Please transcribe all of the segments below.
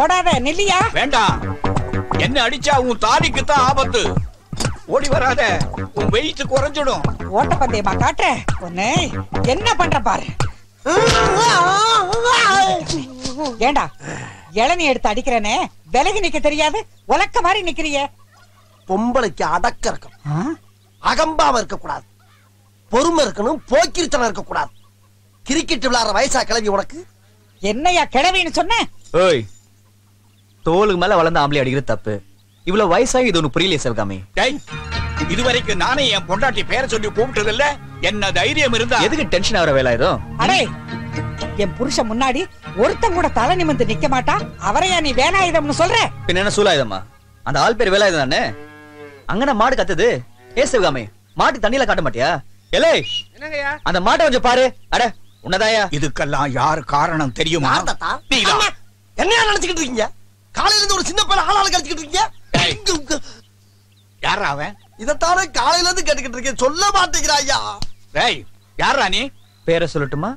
ஓடாத நில்லியா? வேண்டாம் என்ன அடிச்சா உன் தாலிக்கு தான் ஆபத்து. ஓடி வராத. உன் வெயிட் குறைஞ்சிடும். ஓட்டப்பந்தயமா காட்டுற? ஒண்ணு என்ன பண்ற பாரு. ஏண்டா இளநீ எடுத்து அடிக்கிறனே? விலகி நிக்க தெரியாது? உலக்க மாதிரி நிக்கிறிய. பொம்பளைக்கு அடக்க இருக்கணும். அகம்பாம இருக்கக்கூடாது. பொறுமை இருக்கணும் போக்கிரித்தனம் இருக்கக்கூடாது. கிரிக்கெட் விளையாடுற வயசா கிளம்பி உனக்கு? என்னையா கிழவின்னு சொன்ன? ஓய் தோலுக்கு மேல வளர்ந்த ஆம்பளை அடிக்கிறது தப்பு. இவ்வளவு வயசாகி இது ஒண்ணு புரியலையே சிவகாமி டேய் இதுவரைக்கும் நானே என் பொண்டாட்டி பேரை சொல்லி கூப்பிட்டது இல்ல என்ன தைரியம் இருந்தா எதுக்கு டென்ஷன் ஆகிற வேலாயுதம் அடே என் புருஷன் முன்னாடி ஒருத்தன் கூட தலை நிமிர்ந்து நிக்க மாட்டா. அவரையா நீ வேலாயுதம்னு சொல்ற? பின்ன என்ன சூலாயுதமா? அந்த ஆள் பேர் வேலாயுதம் தானே? அங்கன மாடு கத்துது. ஏ சிவகாமி மாட்டு தண்ணியில காட்ட மாட்டியா? எலே அந்த மாட்டை கொஞ்சம் பாரு. அட உன்னதாயா இதுக்கெல்லாம் யார் காரணம் தெரியுமா? என்னையா நினைச்சுக்கிட்டு இருக்கீங்க? காலையில இருந்து ஒரு சின்ன பையன் ஆளாளு கடிச்சுக்கிட்டு டேய். இருக்கீங்க? யாரா அவன்? இதத்தானே காலையில இருந்து கேட்டுக்கிட்டு இருக்கேன். சொல்ல மாட்டேங்கிறா ஐயா. டேய் யாரா நீ? பேரை சொல்லட்டுமா?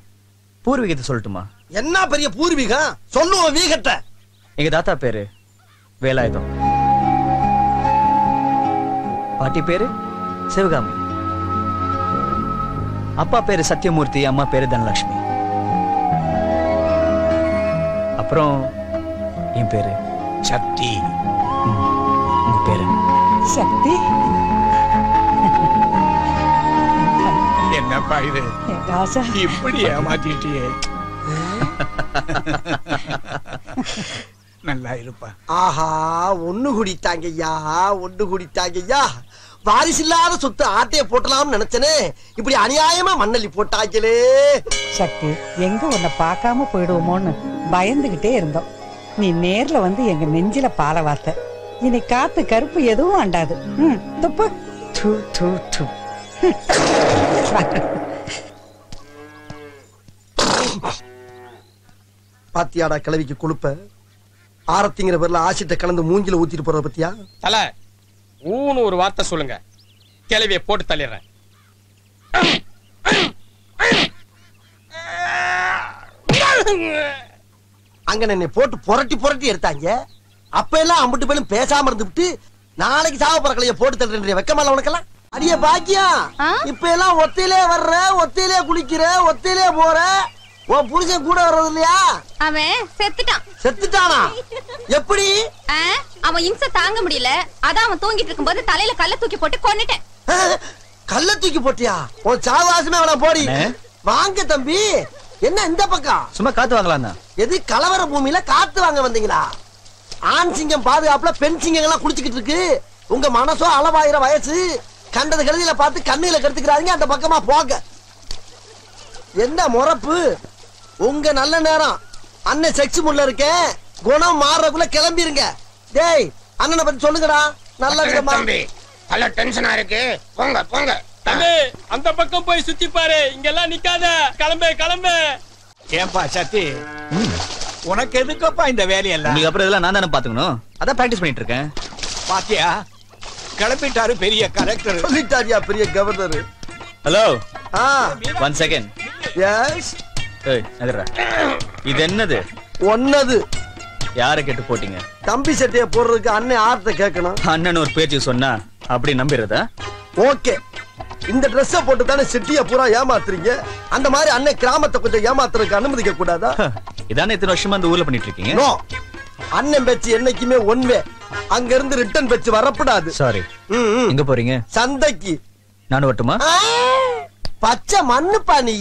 பூர்வீகத்தை சொல்லட்டுமா? என்ன பெரிய பூர்வீகம்? சொல்லுவோம் வீகத்தை. எங்க தாத்தா பேரு? வேலாயுதம். பாட்டி பேரு? சிவகாமி. அப்பா பேரு சத்யமூர்த்தி அம்மா பேரு தனலட்சுமி அப்புறம் என் பேரு சக்தி. உங்க பேரு? சக்தி? என்னப்பா இது? இப்படி ஏமாத்திட்டியே. நல்லா இருப்பா. ஆஹா ஒண்ணு குடித்தாங்க ஐயா ஒண்ணு குடித்தாங்க ஐயா வாரிசு இல்லாத சொத்து ஆட்டைய போட்டலாம்னு நினைச்சனே. இப்படி அநியாயமா மண்ணள்ளி போட்டாங்களே சக்தி எங்க உன்னை பார்க்காம போயிடுவோமோன்னு பயந்துகிட்டே இருந்தோம். நீ நேர்ல வந்து எங்க நெஞ்சில பால வார்த்த. இனி காத்து கருப்பு எதுவும் அண்டாது ம், துப்பு. து, து, து. பாத்தியாடா கிளவிக்கு கொழுப்ப. ஆரத்திங்கிற பேர்ல ஆசிட்ட கலந்து மூஞ்சில ஊத்திட்டு போறத பத்தியா? தல ஊன்னு ஒரு வார்த்தை சொல்லுங்க. கிளவிய போட்டு தள்ளிடுறேன். அங்க என்னை போட்டு புரட்டி புரட்டி எடுத்தாங்க. அப்ப எல்லாம் அம்பிட்டு பேரும் பேசாம இருந்துவிட்டு நாளைக்கு சாவ பறக்கலைய போட்டு தள்ளுற வெக்கமால உனக்கெல்லாம்? அடிய பாக்கியம்? இப்ப எல்லாம் ஒத்தையிலே வர்ற ஒத்தையிலே குளிக்கிற ஒத்தையிலே போற உன் புருஷன் கூட வர்றது இல்லையா? அவன் செத்துட்டான். செத்துட்டானா? எப்படி? அவன் இம்சை தாங்க முடியல. அதான் அவன் தூங்கிட்டு இருக்கும்போது தலையில கல்ல தூக்கி போட்டு கொன்னுட்டேன். அஹ், கல்ல தூக்கி போட்டியா? உன் சாவாசமே அவன போடி. வாங்க தம்பி. என்ன இந்த பக்கம்? சும்மா காத்து வாங்கலாம் எது கலவர பூமியில காத்து வாங்க வந்தீங்களா? ஆண் சிங்கம் பாதுகாப்புல பெண் சிங்கம் எல்லாம் குடிச்சுக்கிட்டு இருக்கு. உங்க மனசோ அளவாயிர வயசு. கண்டது கழுதியில பார்த்து கண்ணில கெடுத்துக்கிறாங்க அந்த பக்கமா போங்க. என்ன முறப்பு? உங்க நல்ல நேரம். அண்ணன் செக்ஸ் முள்ள இருக்கேன். குணம் மாறக்குள்ள கிளம்பிருங்க. டேய் அண்ணனை பத்தி சொல்லுங்கடா. நல்ல விதமா. பல டென்ஷனா இருக்கு. போங்க போங்க. தம்பி அந்த பக்கம் போய் சுத்தி பாரு. இங்கெல்லாம் நிக்காத. கிளம்பு கிளம்பு. ஏன்பா சத்தி? உனக்கு எதுக்கப்பா இந்த வேலையெல்லாம்? உங்களுக்கு அப்புறம் இதெல்லாம் நான் தானே பாத்துக்கணும் அதான் பிராக்டிஸ் பண்ணிட்டு இருக்கேன் பாத்தியா? கிளம்பிட்டாரு பெரிய கலெக்டர் சொல்லிட்டாரியா பெரிய கவர்னர் ஹலோ ஆ. ஒன் செகண்ட் எஸ் ஏய் இது என்னது? ஒன்னது. யாரை கேட்டு போட்டீங்க? தம்பி சட்டைய போடுறதுக்கு அண்ணன் ஆர்த்த கேட்கணும். அண்ணன் ஒரு பேச்சு சொன்னா அப்படி நம்பிடுறதா ஓகே. இந்த ட்ரெஸ்ஸ போட்டு தானே சிட்டிய பூரா ஏமாத்துறீங்க? அந்த மாதிரி அண்ணன் கிராமத்தை கொஞ்சம் ஏமாத்துறதுக்கு அனுமதிக்க கூடாதா? இதானே இத்தனை வருஷமா அந்த ஊர்ல பண்ணிட்டு இருக்கீங்க? நோ. அண்ணன் பேச்சு என்னைக்குமே ஒன்வே அங்க இருந்து ரிட்டர்ன் பேச்சு வரப்படாது. சாரி. எங்க போறீங்க? சந்தைக்கு. நானும் வரட்டுமா? ஆ, பச்சை மண்ணுப்பா நீ.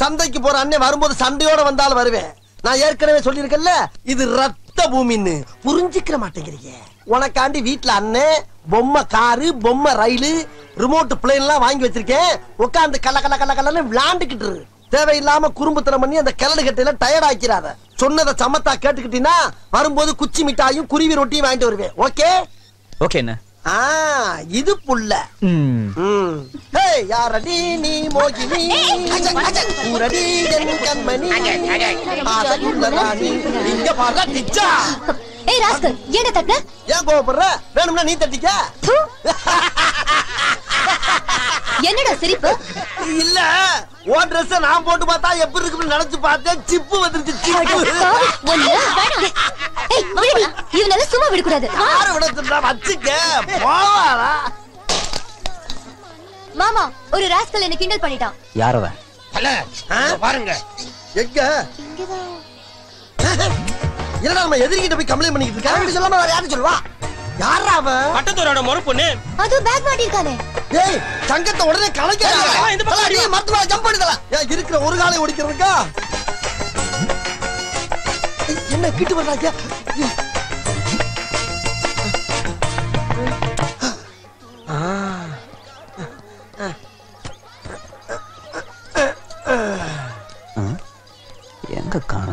சந்தைக்கு போற அண்ணன் வரும்போது சண்டையோட வந்தாலும் வருவேன். நான் ஏற்கனவே சொல்லியிருக்கேன்ல இது ரத்த பூமின்னு. புரிஞ்சுக்கிற மாட்டேங்கிறீங்க. உனக்காண்டி வீட்ல அண்ணன் பொம்மை காரு பொம்மை ரயிலு ரிமோட் பிளேன் எல்லாம் வாங்கி வச்சிருக்கேன். உட்காந்து கல கல கல கலன்னு விளாண்டுக்கிட்டு இரு. தேவையில்லாம குறும்புத்தனம் பண்ணி அந்த கிளடு கட்டையில டயர்ட் ஆக்கிறாத சொன்னதை சமத்தா கேட்டுக்கிட்டீங்கன்னா வரும்போது குச்சி மிட்டாயும் குருவி ரொட்டியும் வாங்கிட்டு வருவேன். ஓகே? ஓகே என்ன ஆ இது புள்ள. ம். ம். ஹேய், யாரடி நீ மோகினி? என் கண்மணி? இங்க பாரு ஏய் ராஸ்கல் ஏன்டா தட்டுன? ஏன் கோவப்படுற? வேணும்னா நீ தட்டிக்க. என்னடா சிரிப்பு? இல்ல உன் ட்ரெஸ் நான் போட்டு பார்த்தா எப்படி இருக்குன்னு நினைச்சு பார்த்தேன். சிப்பு வந்துருச்சு சிப்பு. ஒண்ணு வேணாம். ஏய் விடக்கூடாது. யாரு விடத்துட்டா வச்சுக்க. போவாரா மாமா ஒரு ராஸ்கல் என்ன கிண்டல் பண்ணிட்டான். யாரவன் பாருங்க. எங்க? இல்லடா நம்ம எதிர்கிட்ட போய் கம்ப்ளைண்ட் பண்ணிக்கிட்டு இருக்கா? அப்படி சொல்லாம வேற யாரும் சொல்லுவா? யாரா அவன் பட்டத்தோரோட முறை பொண்ணு அது பேக் மாட்டிருக்கானே ஏய் சங்கத்தை உடனே ஆ, இந்த பக்கம் கலைக்க மருத்துவ ஜம்ப் பண்ணிடலாம் ஏன் இருக்கிற ஒரு காலை ஒடிக்கிறதுக்கா? ஏய், என்ன கிட்டு வர்றாங்க எங்க காணவன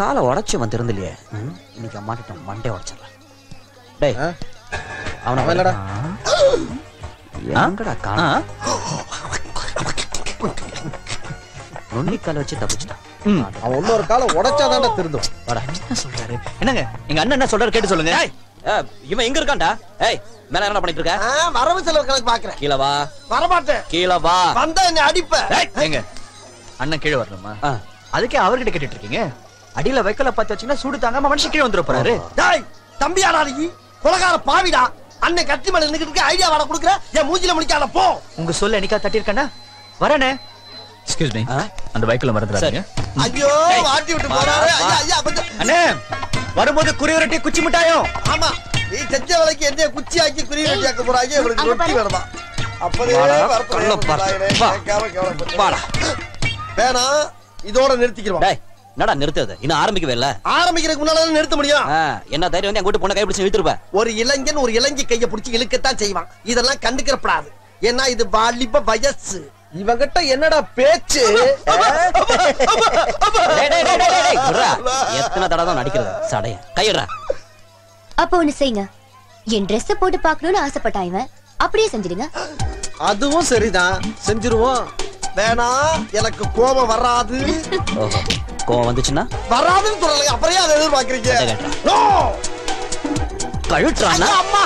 காலை உடைச்சு வந்து இருந்தில்லையே இன்னைக்கு அம்மாட்டிட்ட மண்டே உடைச்சிடலாம் டேய் அவன இல்லடா. எங்கடா காணா நுண்ணிக்கால வச்சு தப்பிச்சிட்டான். அவன் இன்னொரு காலை உடைச்சாதான்டா திருந்தும். வாடா. என்ன சொல்றாரு? என்னங்க? எங்க அண்ணன் என்ன சொல்றாரு கேட்டு சொல்லுங்க. இவன் எங்க இருக்கான்டா? ஏய் மேல என்ன பண்ணிட்டு இருக்க? வரவு செலவு கணக்கு பாக்குறேன். கீழ வா. வரமாட்டேன். கீழ வா. வந்தா என்ன அடிப்ப. ஏய், எங்க அண்ணன் கீழே வரணுமா? அதுக்கே அவர்கிட்ட கேட்டுட்டு இருக்கீங்க? அடியில வைக்கல பத்து வச்சீங்கன்னா சூடு தாங்காம மனுஷன் கீழே வந்துட போறாரு. டேய் தம்பியாடா நீ கொலகார பாவிடா. அண்ணன் கத்தி மேல நின்னுக்கிட்டு ஐடியா வாட குடுக்குற. என் மூஞ்சில முடிக்காத போ. உங்க சொல்ல என்னைக்கா தட்டியிருக்கேனா வரனே. எக்ஸ்கியூஸ் மீ அந்த பைக்ல மறந்துடாதீங்க. ஐயோ வாட்டி விட்டு போறாரு. ஐயா ஐயா கொஞ்சம். அண்ணே வரும்போது குறி குச்சி மிட்டாயும் ஆமா. நீ செஞ்ச வேலைக்கு என்ன குச்சி ஆக்கி குறி வெட்டி ஆக்க போறாங்க. இவருக்கு அங்க ரொட்டி பாரு. வேணுமா. வாடா. வேணாம். இதோட நிறுத்திக்கிறோம் டேய் என்னடா நிறுத்தது இன்னும் ஆரம்பிக்கவே இல்ல. ஆரம்பிக்கிறதுக்கு முன்னால நிறுத்த முடியும்? ஆ, என்ன தைரியம் வந்து என் கூட்டு பொண்ணை கைப்பிடிச்சு இழுத்துருப்ப? ஒரு இளைஞன் ஒரு இளைஞி கைய பிடிச்சி இழுக்கத்தான் செய்வான். இதெல்லாம் கண்டுக்கிறப்படாது. ஏன்னா இது வாலிப வயசு. இவங்கிட்ட என்னடா பேச்சு. எத்தனை தடவை தான் நடிக்கிறது? சடைய கையிடுறா. அப்ப ஒண்ணு செய்யுங்க. என் Dress போட்டு பார்க்கணும்னு ஆசைப்பட்டான் இவன். அப்படியே செஞ்சிடுங்க. அதுவும் சரிதான். செஞ்சிருவோம். வேணாம் எனக்கு கோபம் வராது. கோவம் வந்துச்சுன்னா? வராதுன்னு சொல்லலை அப்புறம் அதை எதிர்பார்க்கறீங்க? ஐயா, அம்மா!